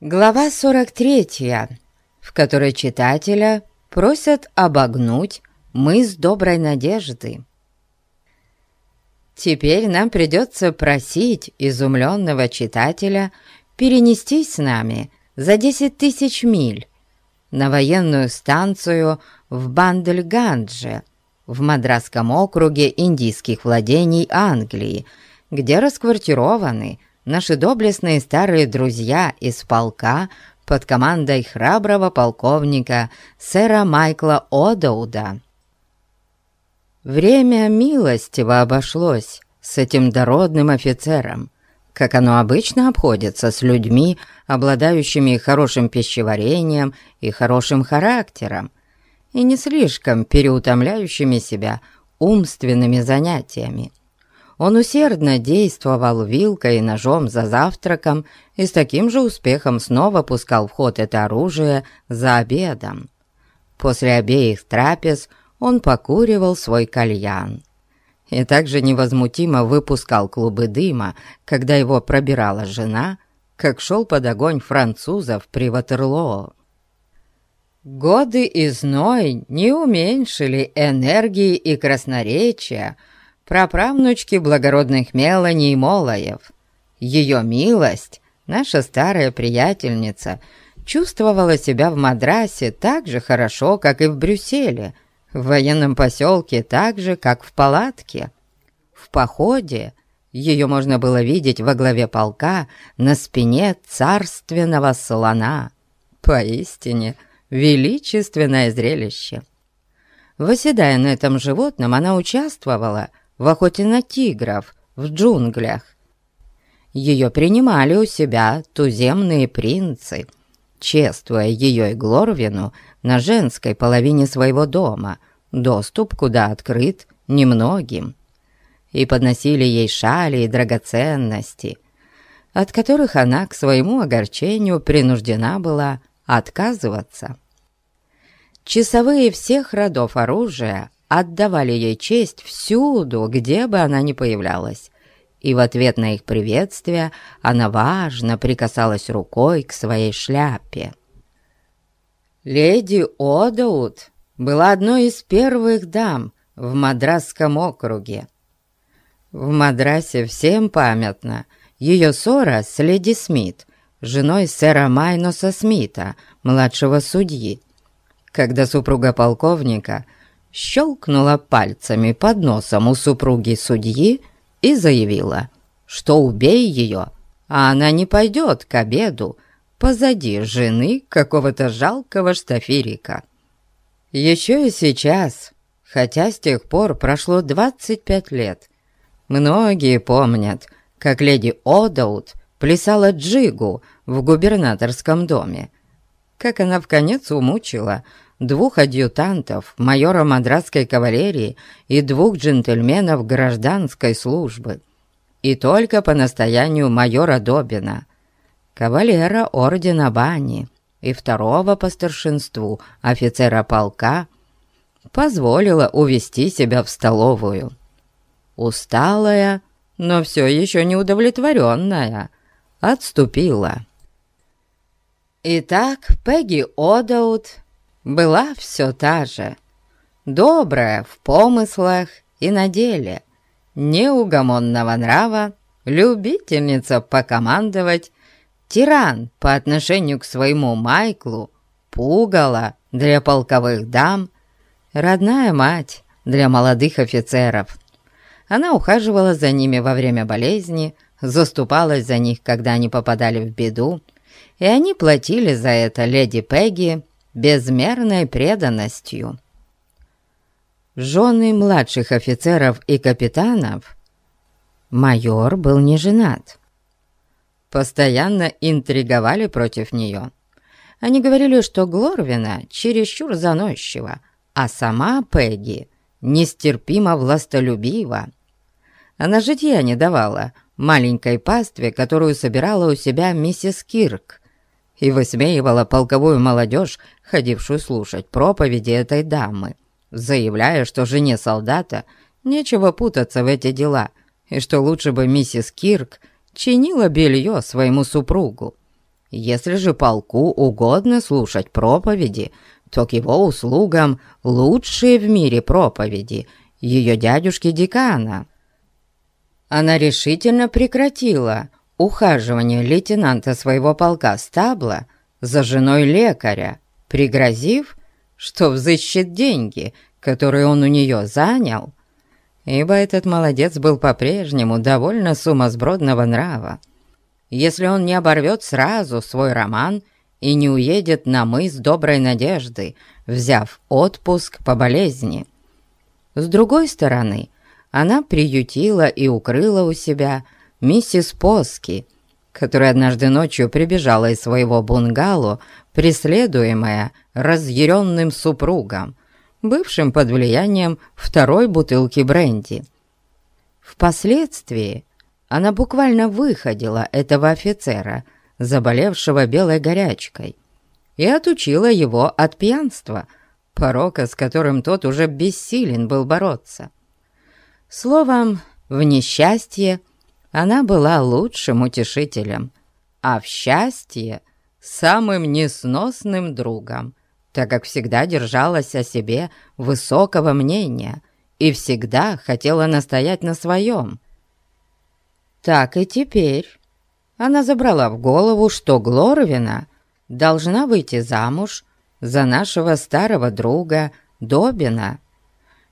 Глава 43, в которой читателя просят обогнуть мыс Доброй Надежды. Теперь нам придется просить изумленного читателя перенестись с нами за 10 тысяч миль на военную станцию в Бандельгандже в Мадрасском округе индийских владений Англии, где расквартированы наши доблестные старые друзья из полка под командой храброго полковника сэра Майкла Одоуда. Время милостиво обошлось с этим дородным офицером, как оно обычно обходится с людьми, обладающими хорошим пищеварением и хорошим характером, и не слишком переутомляющими себя умственными занятиями. Он усердно действовал вилкой и ножом за завтраком и с таким же успехом снова пускал в ход это оружие за обедом. После обеих трапез он покуривал свой кальян и также невозмутимо выпускал клубы дыма, когда его пробирала жена, как шел под огонь французов при Ватерлоо. Годы и зной не уменьшили энергии и красноречия, праправнучки благородных Мелани и Молоев. Ее милость, наша старая приятельница, чувствовала себя в Мадрасе так же хорошо, как и в Брюсселе, в военном поселке так же, как в палатке. В походе ее можно было видеть во главе полка на спине царственного слона. Поистине, величественное зрелище. Восседая на этом животном, она участвовала в охоте на тигров в джунглях. Ее принимали у себя туземные принцы, чествуя ее и Глорвину на женской половине своего дома, доступ куда открыт немногим, и подносили ей шали и драгоценности, от которых она к своему огорчению принуждена была отказываться. Часовые всех родов оружия отдавали ей честь всюду, где бы она ни появлялась, и в ответ на их приветствие она важно прикасалась рукой к своей шляпе. Леди Одаут была одной из первых дам в Мадрасском округе. В Мадрасе всем памятно ее ссора с леди Смит, женой сэра Майноса Смита, младшего судьи, когда супруга полковника – щелкнула пальцами под носом у супруги судьи и заявила, что убей ее, а она не пойдет к обеду позади жены какого-то жалкого штафирика. Еще и сейчас, хотя с тех пор прошло 25 лет, многие помнят, как леди Одаут плясала джигу в губернаторском доме, как она в конец умучила двух адъютантов, майора мадрасской кавалерии и двух джентльменов гражданской службы. И только по настоянию майора Добина, кавалера ордена Бани и второго по старшинству офицера полка, позволила увести себя в столовую. Усталая, но все еще не удовлетворенная, отступила. Итак, Пегги Одаут была все та же, добрая в помыслах и на деле, неугомонного нрава, любительница покомандовать, тиран по отношению к своему Майклу, пугало для полковых дам, родная мать для молодых офицеров. Она ухаживала за ними во время болезни, заступалась за них, когда они попадали в беду, и они платили за это леди Пегги безмерной преданностью. Жены младших офицеров и капитанов майор был не женат. Постоянно интриговали против нее. Они говорили, что Глорвина чересчур заносчива, а сама Пегги нестерпимо властолюбива. Она житья не давала маленькой пастве, которую собирала у себя миссис Кирк, и высмеивала полковую молодежь, ходившую слушать проповеди этой дамы, заявляя, что жене солдата нечего путаться в эти дела, и что лучше бы миссис Кирк чинила белье своему супругу. Если же полку угодно слушать проповеди, то к его услугам лучшие в мире проповеди ее дядюшки-декана. Она решительно прекратила ухаживание лейтенанта своего полка Стабла за женой лекаря, пригрозив, что взыщет деньги, которые он у нее занял, ибо этот молодец был по-прежнему довольно сумасбродного нрава. Если он не оборвет сразу свой роман и не уедет на мыс Доброй Надежды, взяв отпуск по болезни. С другой стороны, она приютила и укрыла у себя миссис Поски, которая однажды ночью прибежала из своего бунгало, преследуемая разъяренным супругом, бывшим под влиянием второй бутылки бренди. Впоследствии она буквально выходила этого офицера, заболевшего белой горячкой, и отучила его от пьянства, порока, с которым тот уже бессилен был бороться. Словом, в несчастье она была лучшим утешителем, а в счастье — самым несносным другом, так как всегда держалась о себе высокого мнения и всегда хотела настоять на своем. Так и теперь она забрала в голову, что Глоровина должна выйти замуж за нашего старого друга Добина.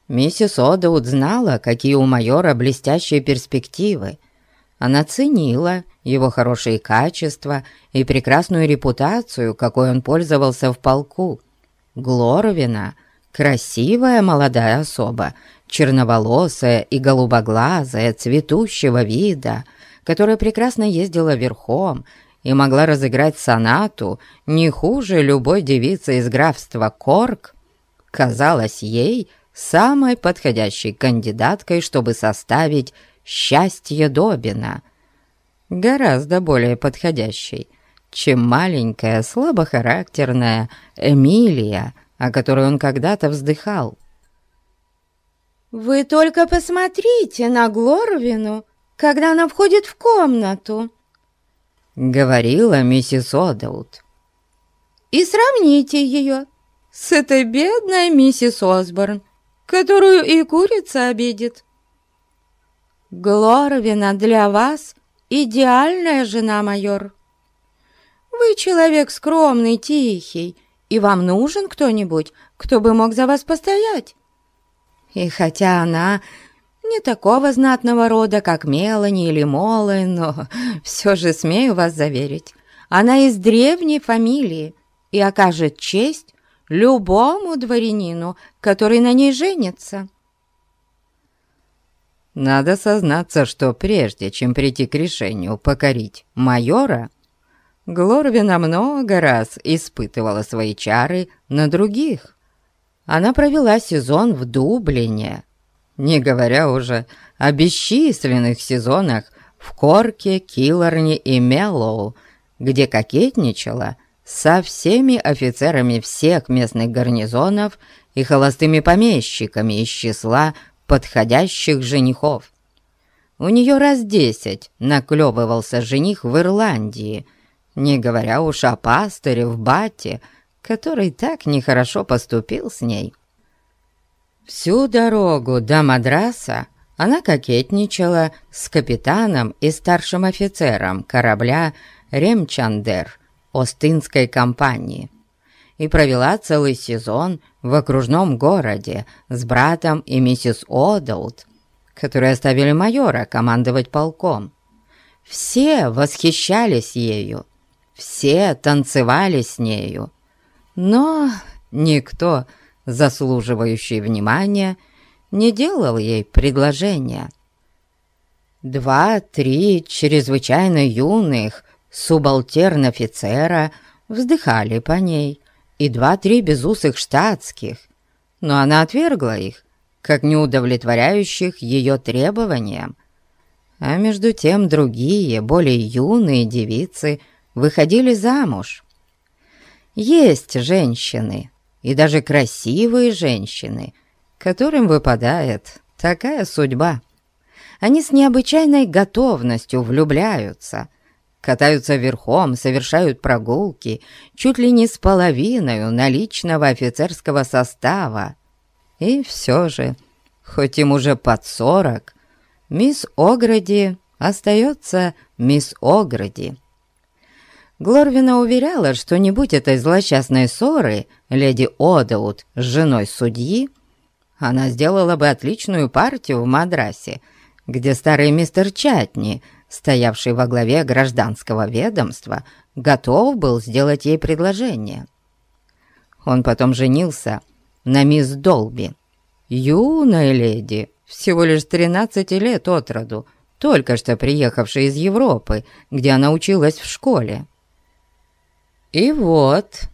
Миссис Одаут знала, какие у майора блестящие перспективы. Она ценила его хорошие качества и прекрасную репутацию, какой он пользовался в полку. Глоровина — красивая молодая особа, черноволосая и голубоглазая, цветущего вида, которая прекрасно ездила верхом и могла разыграть сонату не хуже любой девицы из графства Корк, казалась ей самой подходящей кандидаткой, чтобы составить «Счастье Добина», гораздо более подходящей, чем маленькая, слабохарактерная Эмилия, о которой он когда-то вздыхал. «Вы только посмотрите на Глорвину, когда она входит в комнату», — говорила миссис Одаут. «И сравните ее с этой бедной миссис Осборн, которую и курица обидит. Глорвина для вас идеальная жена, майор. Вы человек скромный, тихий, и вам нужен кто-нибудь, кто бы мог за вас постоять. И хотя она не такого знатного рода, как Мелани или Молы, но все же смею вас заверить, она из древней фамилии и окажет честь любому дворянину, который на ней женится. Надо сознаться, что прежде чем прийти к решению покорить майора, Глорвина много раз испытывала свои чары на других. Она провела сезон в Дублине, не говоря уже о бесчисленных сезонах в Корке, Киллорне и Меллоу, где кокетничала со всеми офицерами всех местных гарнизонов и холостыми помещиками из числа подходящих женихов. У нее раз десять наклевывался жених в Ирландии, не говоря уж о пастыре в Бате, который так нехорошо поступил с ней. Всю дорогу до Мадраса она кокетничала с капитаном и старшим офицером корабля «Ремчандер» Остинской компании и провела целый сезон в окружном городе с братом и миссис Одаут, которые оставили майора командовать полком. Все восхищались ею, все танцевали с нею, но никто, заслуживающий внимания, не делал ей предложения. Два-три чрезвычайно юных субалтерн-офицера вздыхали по ней, и два-три безусых штатских, но она отвергла их, как не удовлетворяющих ее требованиям. А между тем другие, более юные девицы выходили замуж. Есть женщины, и даже красивые женщины, которым выпадает такая судьба. Они с необычайной готовностью влюбляются, катаются верхом, совершают прогулки чуть ли не с половиной наличного офицерского состава. И все же, хоть им уже под сорок, мисс Огради остается мисс Огради. Глорвина уверяла, что не будь этой злосчастной ссоры леди Одаут с женой судьи, она сделала бы отличную партию в Мадрасе, где старый мистер Чатни, стоявший во главе гражданского ведомства, готов был сделать ей предложение. Он потом женился на мисс Долби, юной леди, всего лишь 13 лет от роду, только что приехавшей из Европы, где она училась в школе. И вот,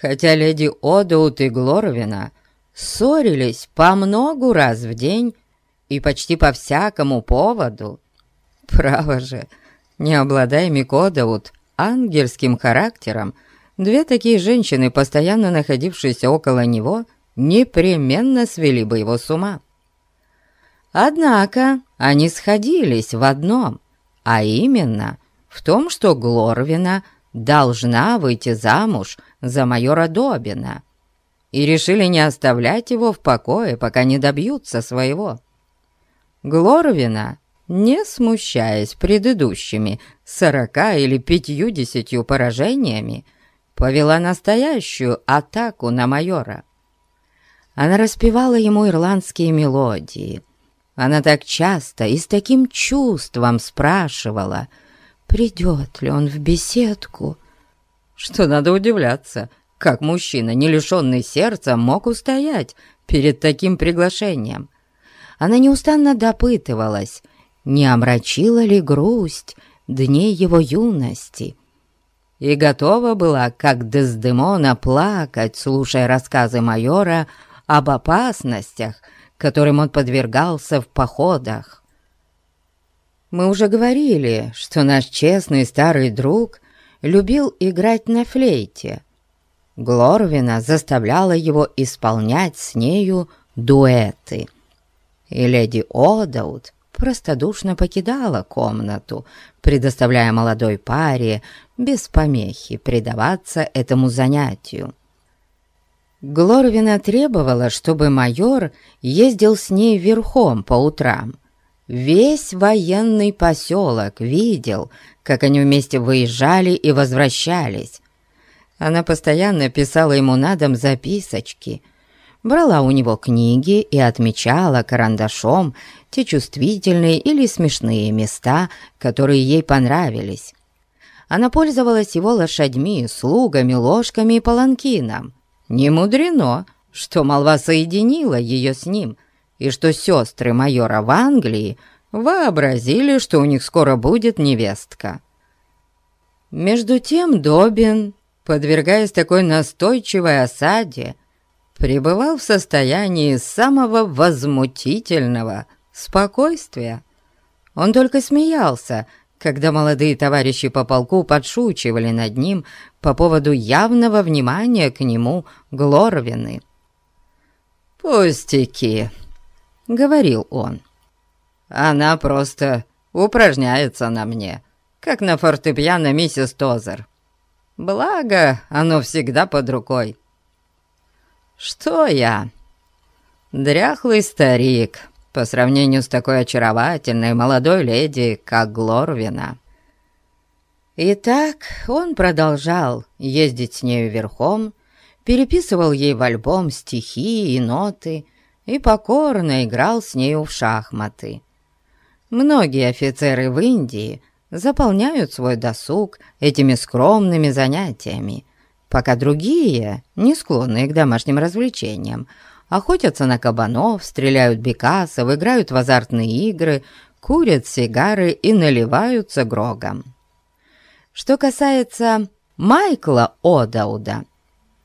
хотя леди Одаут и Глоровина ссорились по многу раз в день и почти по всякому поводу, право же, не обладая Микодаут ангельским характером, две такие женщины, постоянно находившиеся около него, непременно свели бы его с ума. Однако они сходились в одном, а именно в том, что Глорвина должна выйти замуж за майора Добина, и решили не оставлять его в покое, пока не добьются своего. Глорвина, не смущаясь предыдущими сорока или пятьюдесятью поражениями, повела настоящую атаку на майора. Она распевала ему ирландские мелодии, она так часто и с таким чувством спрашивала, придет ли он в беседку, что надо удивляться, как мужчина, не лишенный сердца, мог устоять перед таким приглашением. Она неустанно допытывалась, не омрачила ли грусть дней его юности, и готова была, как Дездемона, плакать, слушая рассказы майора об опасностях, которым он подвергался в походах. Мы уже говорили, что наш честный старый друг любил играть на флейте. Глорвина заставляла его исполнять с нею дуэты. И леди Одаут простодушно покидала комнату, предоставляя молодой паре без помехи предаваться этому занятию. Глорвина требовала, чтобы майор ездил с ней верхом по утрам. Весь военный поселок видел, как они вместе выезжали и возвращались. Она постоянно писала ему на дом записочки, брала у него книги и отмечала карандашом те чувствительные или смешные места, которые ей понравились. Она пользовалась его лошадьми, слугами, ложками и паланкином. Не мудрено, что молва соединила ее с ним, и что сестры майора в Англии вообразили, что у них скоро будет невестка. Между тем Добин, подвергаясь такой настойчивой осаде, пребывал в состоянии самого возмутительного спокойствия. Он только смеялся, когда молодые товарищи по полку подшучивали над ним по поводу явного внимания к нему Глорвины. «Пустяки», — говорил он. «Она просто упражняется на мне, как на фортепиано миссис Тозер. Благо, оно всегда под рукой. Что я? Дряхлый старик» по сравнению с такой очаровательной молодой леди, как Глорвина. И так он продолжал ездить с нею верхом, переписывал ей в альбом стихи и ноты и покорно играл с нею в шахматы. Многие офицеры в Индии заполняют свой досуг этими скромными занятиями, пока другие, не склонные к домашним развлечениям, охотятся на кабанов, стреляют бекасов, играют в азартные игры, курят сигары и наливаются грогом. Что касается Майкла Одауда,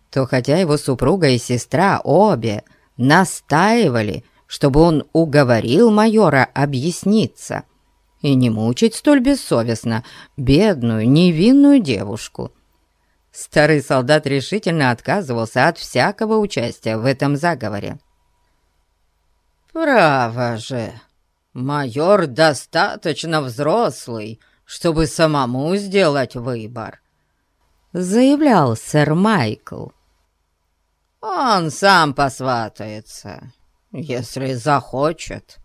то хотя его супруга и сестра обе настаивали, чтобы он уговорил майора объясниться и не мучить столь бессовестно бедную невинную девушку – Старый солдат решительно отказывался от всякого участия в этом заговоре. «Право же, майор достаточно взрослый, чтобы самому сделать выбор», — заявлял сэр Майкл. «Он сам посватается, если захочет».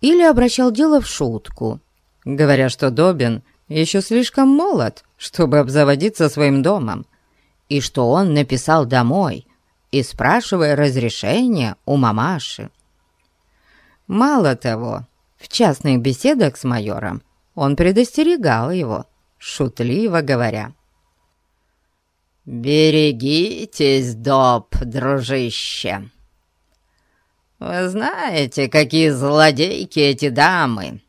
Или обращал дело в шутку, говоря, что Добин еще слишком молод, чтобы обзаводиться своим домом, и что он написал домой, и спрашивая разрешения у мамаши. Мало того, в частных беседах с майором он предостерегал его, шутливо говоря. «Берегитесь, Доб, дружище! Вы знаете, какие злодейки эти дамы!»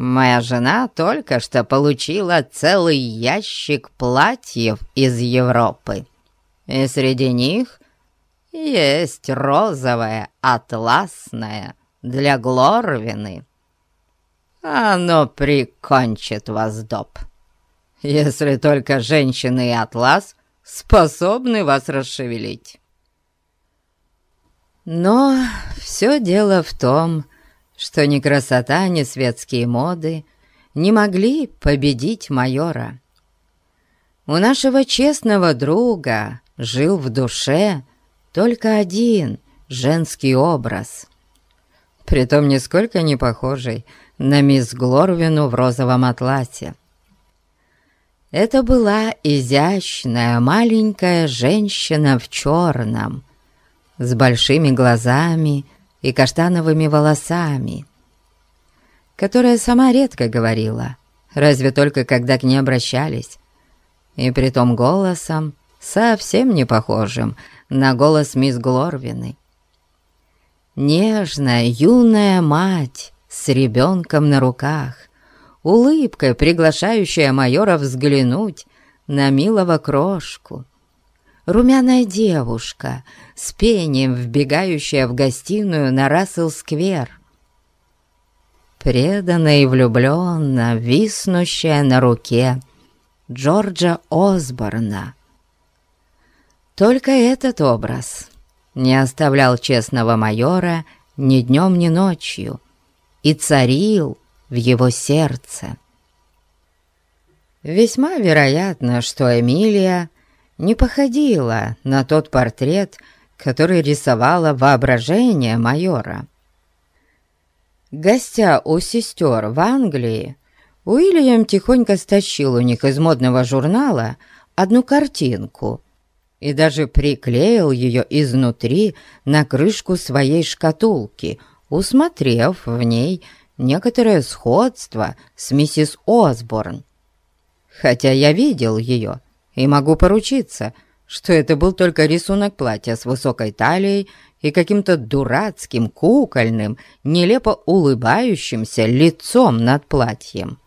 Моя жена только что получила целый ящик платьев из Европы, и среди них есть розовое, атласное для Глорвины. Оно прикончит вас, Доб, если только женщины и атлас способны вас расшевелить. Но все дело в том, что ни красота, ни светские моды не могли победить майора. У нашего честного друга жил в душе только один женский образ, притом нисколько не похожий на мисс Глорвину в розовом атласе. Это была изящная маленькая женщина в черном, с большими глазами и каштановыми волосами, которая сама редко говорила, разве только когда к ней обращались, и притом голосом, совсем не похожим на голос мисс Глорвины. Нежная юная мать с ребенком на руках, улыбкой приглашающая майора взглянуть на милого крошку, румяная девушка с пением, вбегающая в гостиную на Рассел-сквер. Преданно и влюбленно виснущая на руке Джорджа Осборна. Только этот образ не оставлял честного майора ни днем, ни ночью и царил в его сердце. Весьма вероятно, что Эмилия не походила на тот портрет, который рисовало воображение майора. Гостя у сестер в Англии, Уильям тихонько стащил у них из модного журнала одну картинку и даже приклеил ее изнутри на крышку своей шкатулки, усмотрев в ней некоторое сходство с миссис Осборн. Хотя я видел ее и могу поручиться, что это был только рисунок платья с высокой талией и каким-то дурацким, кукольным, нелепо улыбающимся лицом над платьем.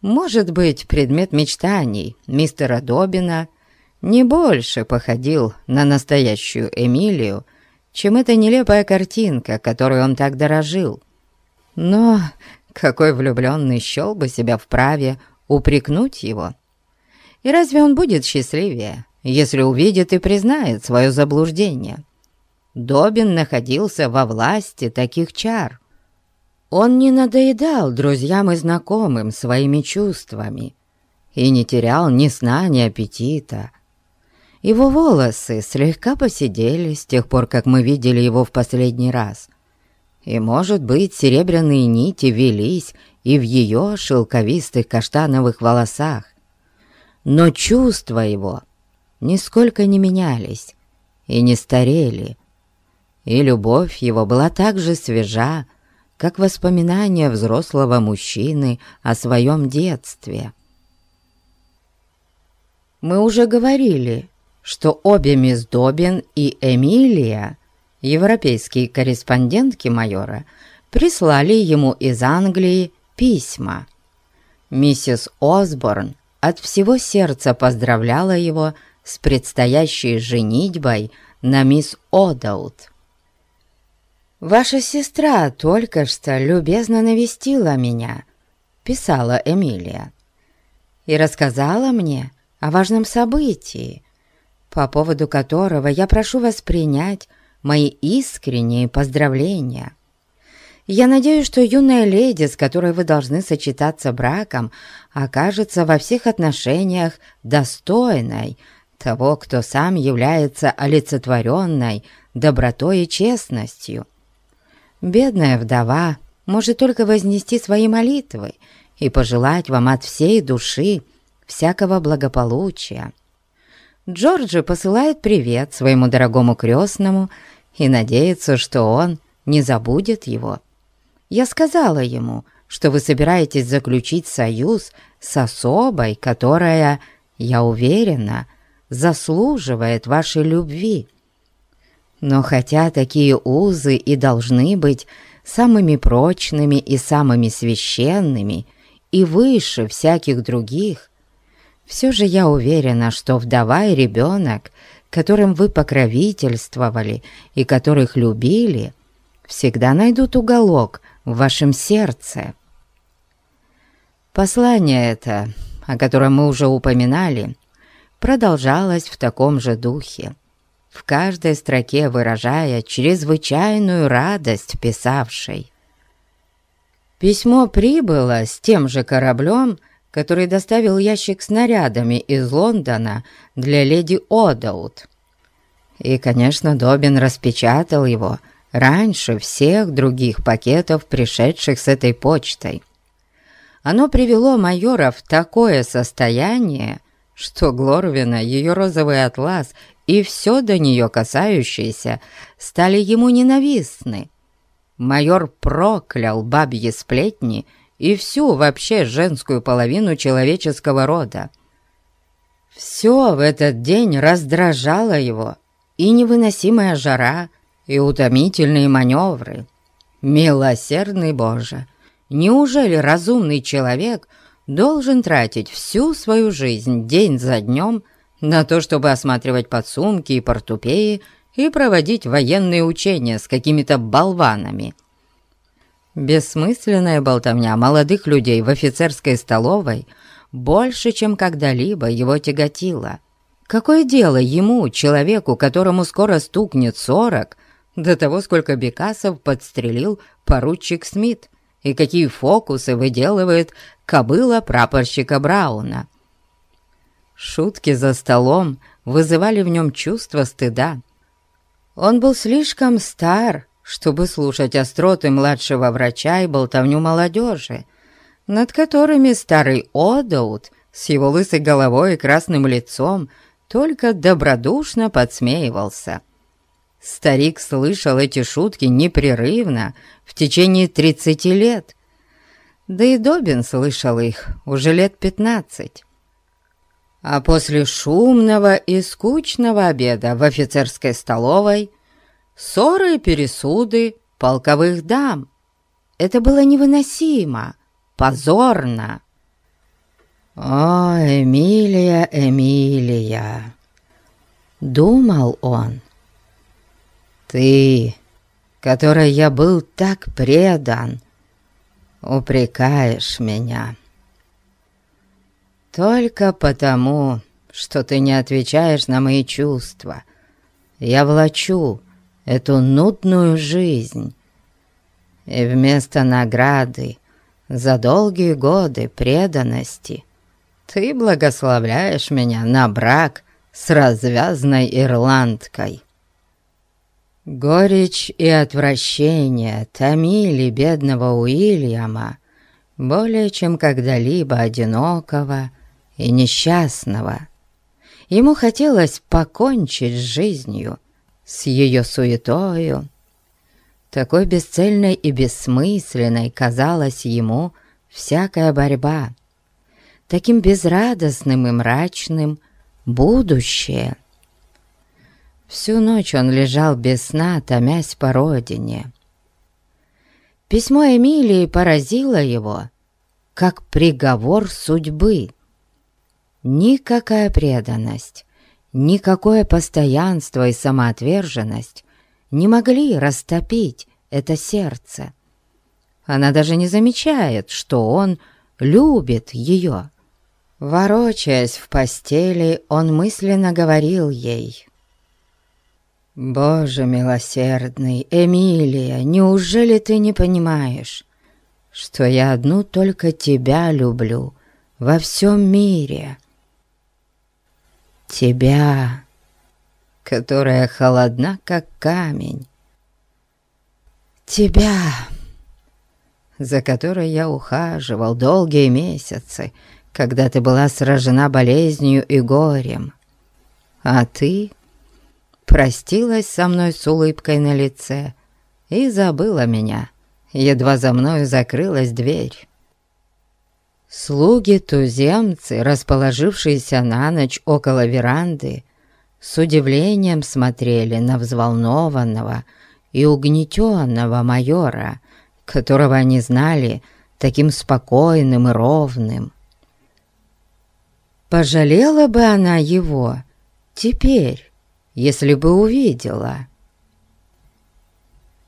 Может быть, предмет мечтаний мистера Добина не больше походил на настоящую Эмилию, чем эта нелепая картинка, которой он так дорожил. Но какой влюбленный счел бы себя вправе упрекнуть его — и разве он будет счастливее, если увидит и признает свое заблуждение? Добин находился во власти таких чар. Он не надоедал друзьям и знакомым своими чувствами и не терял ни сна, ни аппетита. Его волосы слегка посидели с тех пор, как мы видели его в последний раз. И, может быть, серебряные нити велись и в ее шелковистых каштановых волосах но чувства его нисколько не менялись и не старели, и любовь его была так же свежа, как воспоминания взрослого мужчины о своем детстве. Мы уже говорили, что обе мисс Добин и Эмилия, европейские корреспондентки майора, прислали ему из Англии письма. Миссис Осборн от всего сердца поздравляла его с предстоящей женитьбой на мисс Одаут. «Ваша сестра только что любезно навестила меня», — писала Эмилия, «и рассказала мне о важном событии, по поводу которого я прошу вас принять мои искренние поздравления. Я надеюсь, что юная леди, с которой вы должны сочетаться браком, окажется во всех отношениях достойной того, кто сам является олицетворенной добротой и честностью. Бедная вдова может только вознести свои молитвы и пожелать вам от всей души всякого благополучия. Джорджи посылает привет своему дорогому крестному и надеется, что он не забудет его. Я сказала ему, что вы собираетесь заключить союз с особой, которая, я уверена, заслуживает вашей любви. Но хотя такие узы и должны быть самыми прочными и самыми священными и выше всяких других, все же я уверена, что вдова и ребенок, которым вы покровительствовали и которых любили, всегда найдут уголок в вашем сердце. Послание это, о котором мы уже упоминали, продолжалось в таком же духе, в каждой строке выражая чрезвычайную радость писавшей. Письмо прибыло с тем же кораблем, который доставил ящик снарядами из Лондона для леди Одаут. И, конечно, Добин распечатал его – раньше всех других пакетов, пришедших с этой почтой. Оно привело майора в такое состояние, что Глорвина, ее розовый атлас и все до нее касающееся стали ему ненавистны. Майор проклял бабьи сплетни и всю вообще женскую половину человеческого рода. Все в этот день раздражало его, и невыносимая жара — и утомительные маневры. Милосердный Боже, неужели разумный человек должен тратить всю свою жизнь день за днем на то, чтобы осматривать подсумки и портупеи и проводить военные учения с какими-то болванами? Бессмысленная болтовня молодых людей в офицерской столовой больше, чем когда-либо его тяготила. Какое дело ему, человеку, которому скоро стукнет сорок, до того, сколько бекасов подстрелил поручик Смит и какие фокусы выделывает кобыла прапорщика Брауна. Шутки за столом вызывали в нем чувство стыда. Он был слишком стар, чтобы слушать остроты младшего врача и болтовню молодежи, над которыми старый Одаут с его лысой головой и красным лицом только добродушно подсмеивался. Старик слышал эти шутки непрерывно в течение тридцати лет. Да и Добин слышал их уже лет пятнадцать. А после шумного и скучного обеда в офицерской столовой ссоры и пересуды полковых дам. Это было невыносимо, позорно. «О, Эмилия, Эмилия!» — думал он. Ты, которой я был так предан, упрекаешь меня. Только потому, что ты не отвечаешь на мои чувства, я влачу эту нудную жизнь, и вместо награды за долгие годы преданности ты благословляешь меня на брак с развязной ирландкой. Горечь и отвращение томили бедного Уильяма более чем когда-либо одинокого и несчастного. Ему хотелось покончить с жизнью, с ее суетою. Такой бесцельной и бессмысленной казалась ему всякая борьба. Таким безрадостным и мрачным будущее — Всю ночь он лежал без сна, томясь по родине. Письмо Эмилии поразило его, как приговор судьбы. Никакая преданность, никакое постоянство и самоотверженность не могли растопить это сердце. Она даже не замечает, что он любит ее. Ворочаясь в постели, он мысленно говорил ей — «Боже милосердный, Эмилия, неужели ты не понимаешь, что я одну только тебя люблю во всем мире?» «Тебя, которая холодна, как камень, тебя, за которой я ухаживал долгие месяцы, когда ты была сражена болезнью и горем, а ты...» простилась со мной с улыбкой на лице и забыла меня, едва за мною закрылась дверь. Слуги-туземцы, расположившиеся на ночь около веранды, с удивлением смотрели на взволнованного и угнетенного майора, которого они знали таким спокойным и ровным. Пожалела бы она его теперь, если бы увидела.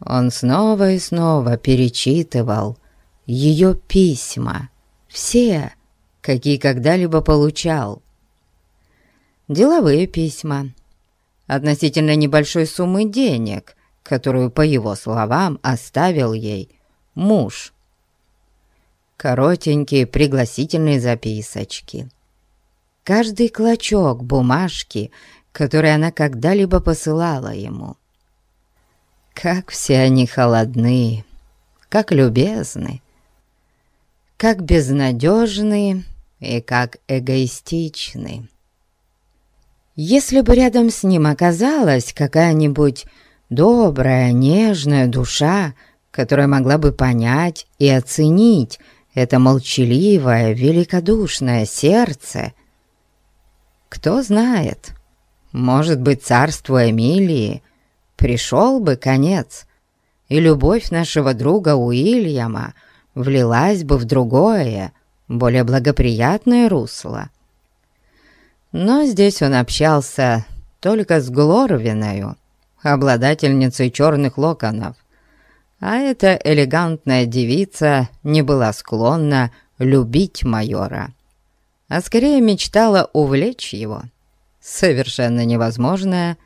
Он снова и снова перечитывал ее письма, все, какие когда-либо получал. Деловые письма, относительно небольшой суммы денег, которую, по его словам, оставил ей муж. Коротенькие пригласительные записочки. Каждый клочок бумажки которые она когда-либо посылала ему. Как все они холодны, как любезны, как безнадежны и как эгоистичны. Если бы рядом с ним оказалась какая-нибудь добрая, нежная душа, которая могла бы понять и оценить это молчаливое, великодушное сердце, кто знает, может быть, царству Эмилии пришел бы конец, и любовь нашего друга Уильяма влилась бы в другое, более благоприятное русло. Но здесь он общался только с Глорвиною, обладательницей черных локонов, а эта элегантная девица не была склонна любить майора, а скорее мечтала увлечь его совершенно невозможная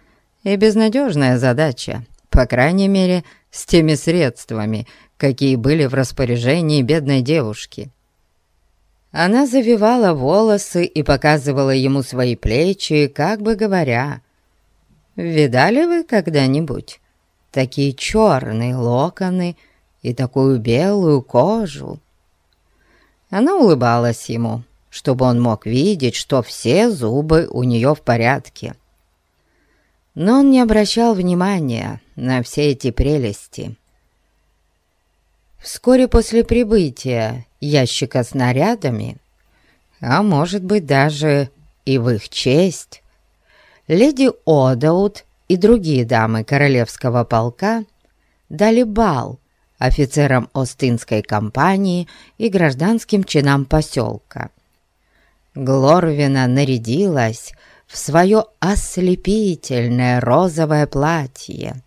и безнадежная задача, по крайней мере, с теми средствами, какие были в распоряжении бедной девушки. Она завивала волосы и показывала ему свои плечи, как бы говоря, «Видали вы когда-нибудь такие черные локоны и такую белую кожу?» Она улыбалась ему, чтобы он мог видеть, что все зубы у нее в порядке. Но он не обращал внимания на все эти прелести. Вскоре после прибытия ящика с нарядами, а может быть даже и в их честь, леди Одаут и другие дамы королевского полка дали бал офицерам Остинской компании и гражданским чинам поселка. Глорвина нарядилась в свое ослепительное розовое платье.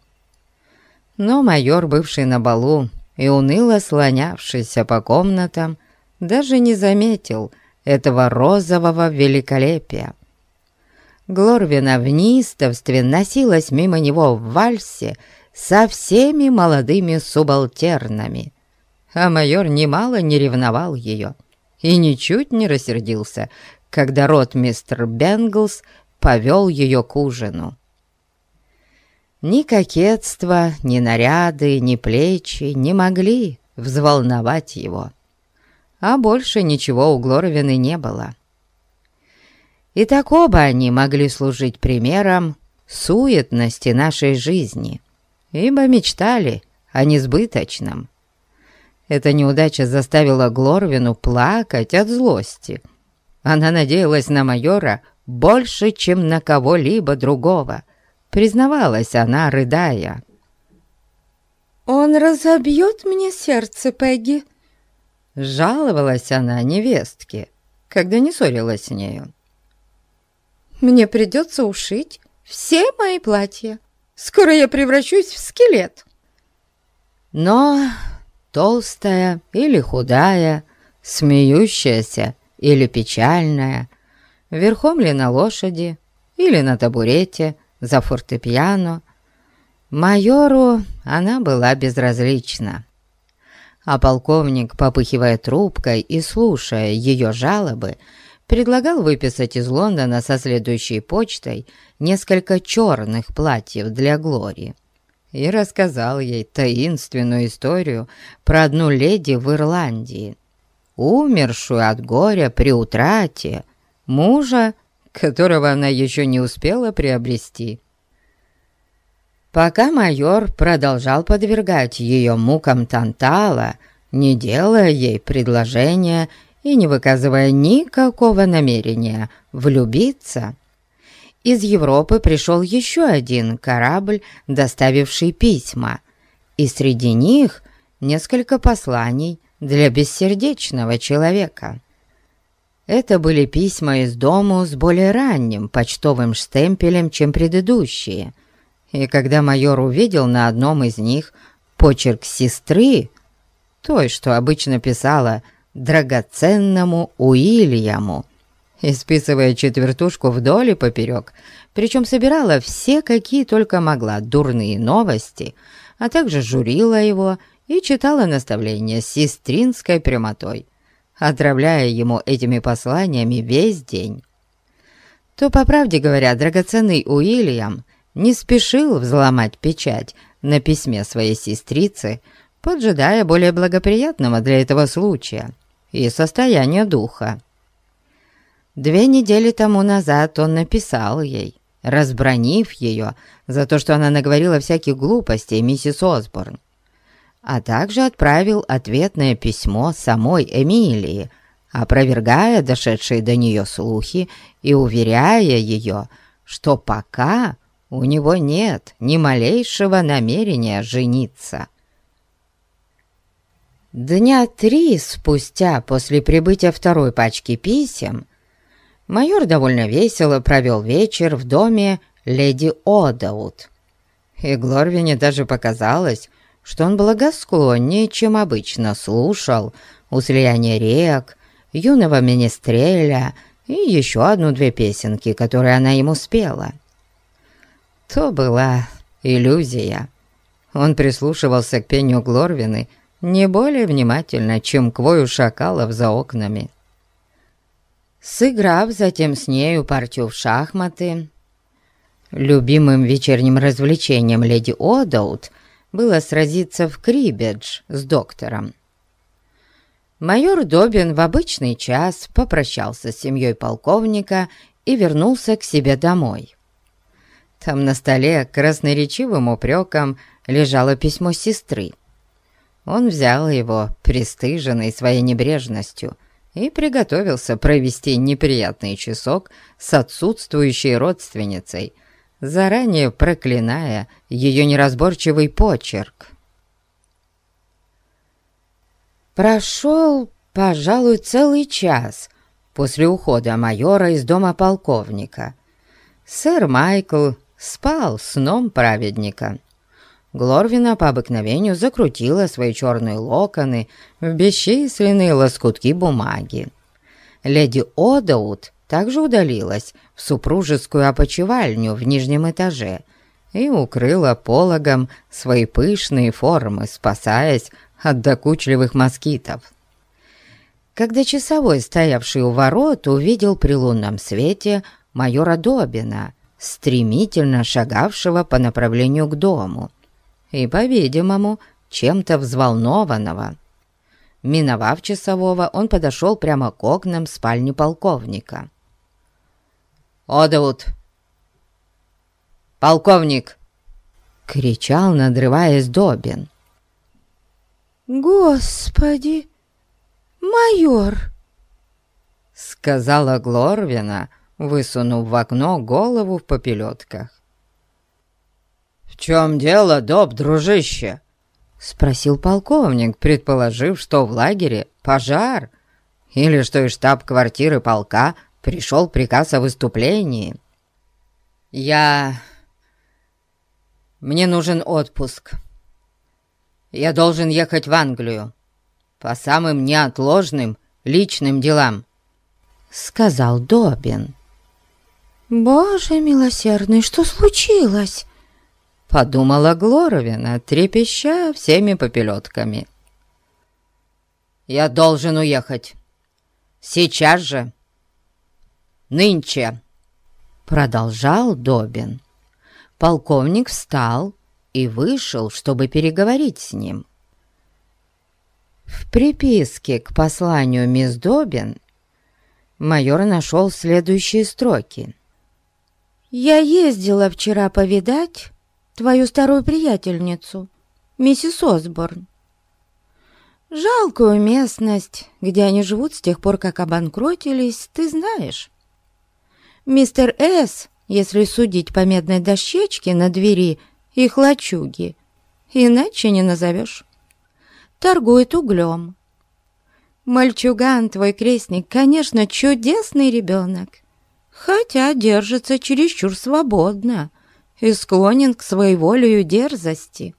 Но майор, бывший на балу и уныло слонявшийся по комнатам, даже не заметил этого розового великолепия. Глорвина в неистовстве носилась мимо него в вальсе со всеми молодыми субалтернами, а майор немало не ревновал ее — и ничуть не рассердился, когда рот мистер Бенглс повел ее к ужину. Ни кокетство, ни наряды, ни плечи не могли взволновать его, а больше ничего у Глоровины не было. И так оба они могли служить примером суетности нашей жизни, ибо мечтали о несбыточном. Эта неудача заставила Глорвину плакать от злости. Она надеялась на майора больше, чем на кого-либо другого. Признавалась она, рыдая. «Он разобьет мне сердце, Пегги!» Жаловалась она невестке, когда не ссорилась с нею. «Мне придется ушить все мои платья. Скоро я превращусь в скелет!» Но толстая или худая, смеющаяся или печальная, верхом ли на лошади или на табурете за фортепиано, Майору она была безразлична, а полковник, попыхивая трубкой и слушая ее жалобы, предлагал выписать из Лондона со следующей почтой несколько черных платьев для Глории и рассказал ей таинственную историю про одну леди в Ирландии, умершую от горя при утрате мужа, которого она еще не успела приобрести. Пока майор продолжал подвергать ее мукам Тантала, не делая ей предложения и не выказывая никакого намерения влюбиться, из Европы пришел еще один корабль, доставивший письма, и среди них несколько посланий для бессердечного человека. Это были письма из дому с более ранним почтовым штемпелем, чем предыдущие, и когда майор увидел на одном из них почерк сестры, той, что обычно писала «драгоценному Уильяму», исписывая четвертушку вдоль и поперек, причем собирала все, какие только могла, дурные новости, а также журила его и читала наставления с сестринской прямотой, отравляя ему этими посланиями весь день. То, по правде говоря, драгоценный Уильям не спешил взломать печать на письме своей сестрицы, поджидая более благоприятного для этого случая и состояния духа. Две недели тому назад он написал ей, разбронив ее за то, что она наговорила всяких глупостей миссис Осборн, а также отправил ответное письмо самой Эмилии, опровергая дошедшие до нее слухи и уверяя ее, что пока у него нет ни малейшего намерения жениться. Дня три спустя после прибытия второй пачки писем майор довольно весело провел вечер в доме леди Одаут. И Глорвине даже показалось, что он благосклоннее, чем обычно слушал у слияния рек, юного министреля и еще одну-две песенки, которые она ему спела. То была иллюзия. Он прислушивался к пению Глорвины не более внимательно, чем к вою шакалов за окнами. Сыграв затем с нею партию в шахматы, любимым вечерним развлечением леди Одаут было сразиться в крибедж с доктором. Майор Добин в обычный час попрощался с семьей полковника и вернулся к себе домой. Там на столе красноречивым упреком лежало письмо сестры. Он взял его, пристыженный своей небрежностью, и приготовился провести неприятный часок с отсутствующей родственницей, заранее проклиная ее неразборчивый почерк. Прошел, пожалуй, целый час после ухода майора из дома полковника. Сэр Майкл спал сном праведника. Глорвина по обыкновению закрутила свои черные локоны в бесчисленные лоскутки бумаги. Леди Одаут также удалилась в супружескую опочивальню в нижнем этаже и укрыла пологом свои пышные формы, спасаясь от докучливых москитов. Когда часовой, стоявший у ворот, увидел при лунном свете майора Добина, стремительно шагавшего по направлению к дому, и, по-видимому, чем-то взволнованного. Миновав часового, он подошел прямо к окнам спальни полковника. «Одаут! Полковник!» — кричал, надрываясь Добин. «Господи! Майор!» — сказала Глорвина, высунув в окно голову в попелетках чем дело, Доб, дружище?» — спросил полковник, предположив, что в лагере пожар, или что из штаб-квартиры полка пришел приказ о выступлении. «Я... Мне нужен отпуск. Я должен ехать в Англию по самым неотложным личным делам», — сказал Добин. «Боже милосердный, что случилось?» Подумала Глоровина, трепеща всеми попелетками. «Я должен уехать. Сейчас же. Нынче!» Продолжал Добин. Полковник встал и вышел, чтобы переговорить с ним. В приписке к посланию мисс Добин майор нашел следующие строки. «Я ездила вчера повидать твою старую приятельницу, миссис Осборн. Жалкую местность, где они живут с тех пор, как обанкротились, ты знаешь. Мистер С., если судить по медной дощечке на двери их лачуги, иначе не назовешь, торгует углем. Мальчуган, твой крестник, конечно, чудесный ребенок, хотя держится чересчур свободно и склонен к своеволию дерзости.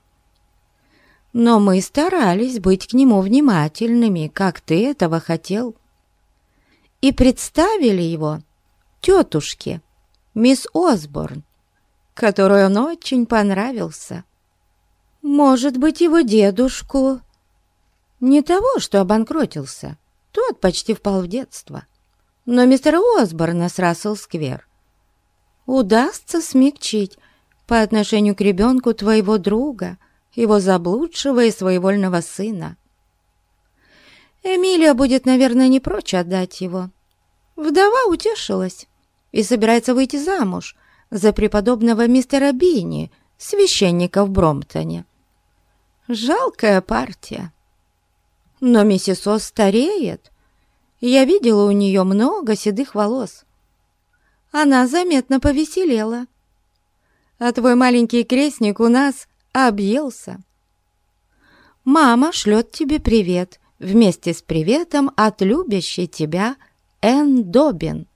Но мы старались быть к нему внимательными, как ты этого хотел, и представили его тетушке, мисс Осборн, которой он очень понравился. Может быть, его дедушку... Не того, что обанкротился, тот почти впал в детство. Но мистера Осборна с Рассел-сквер удастся смягчить по отношению к ребенку твоего друга, его заблудшего и своевольного сына. Эмилия будет, наверное, не прочь отдать его. Вдова утешилась и собирается выйти замуж за преподобного мистера Бини, священника в Бромптоне. Жалкая партия. Но миссис О стареет. Я видела у нее много седых волос. Она заметно повеселела. А твой маленький крестник у нас объелся. Мама шлет тебе привет вместе с приветом от любящей тебя Энн Добин.